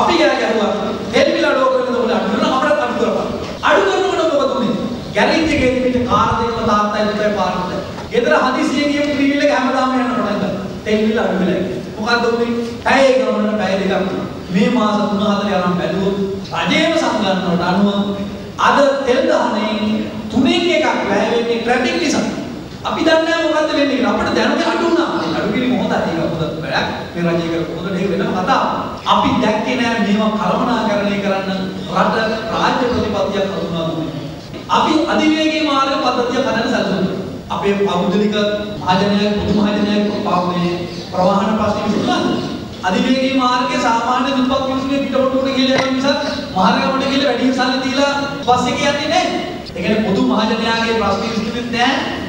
අපි ගෑ ගැහුවා තෙල් මිල අඩු කරනද උඹලා අඩු කරන අපිට අඩු කරපන්. අඩු කරනකොට මොකද උනේ? ගැරේජ් එකේ පිට කාර් දෙකම තාත්තා විතරයි පාරට. ගෙදර හදිසියෙ ගියපු ත්‍රිවිල් එක හැමදාම යන පටන් ගත්තා. තෙල් මිල අඩු වෙලා ගියා. මොකද්ද උනේ? පැය ගමනට පැය දෙකක් මේ මාස 3-4 යනම් බැලුවොත් රජයේම සංගණනවලට අනුව අද තෙල් දහනේ තුනෙන් එකක් වැය වෙන්නේ ට්‍රැෆික් නිසා. අපි දන්නේ නැහැ මොකද්ද වෙන්නේ කියලා. අපිට දැනුනේ අඩු වුණා. ඒ අඩු මේ රජය කරපු හොඳ දේ වෙනම කතාවක්. අපි දැක්කේ නැහැ මේවා කළමනාකරණය කරන්න රට රාජ්‍ය ප්‍රතිපත්තියක් හඳුනා දුන්නේ. අපි අධිවේගී මාර්ග පද්ධතිය හදන්න සැලසුම් අපේ පෞද්ගලික මහජනයාගේ පොදු මහජනයාගේ පාවනේ ප්‍රවාහන ප්‍රශ්න විසඳන්න. අධිවේගී මාර්ගයේ සාමාන්‍ය දුප්පත් මිනිස්සුගේ පිටවට උඩ ගිහලා යන මිසක් මාර්ගවලට ගිහලා වැඩි සල්ලි දීලා බස් එකේ යන්නේ නැහැ. ඒ කියන්නේ පොදු මහජනයාගේ ප්‍රශ්න විසඳෙන්නේ නැහැ.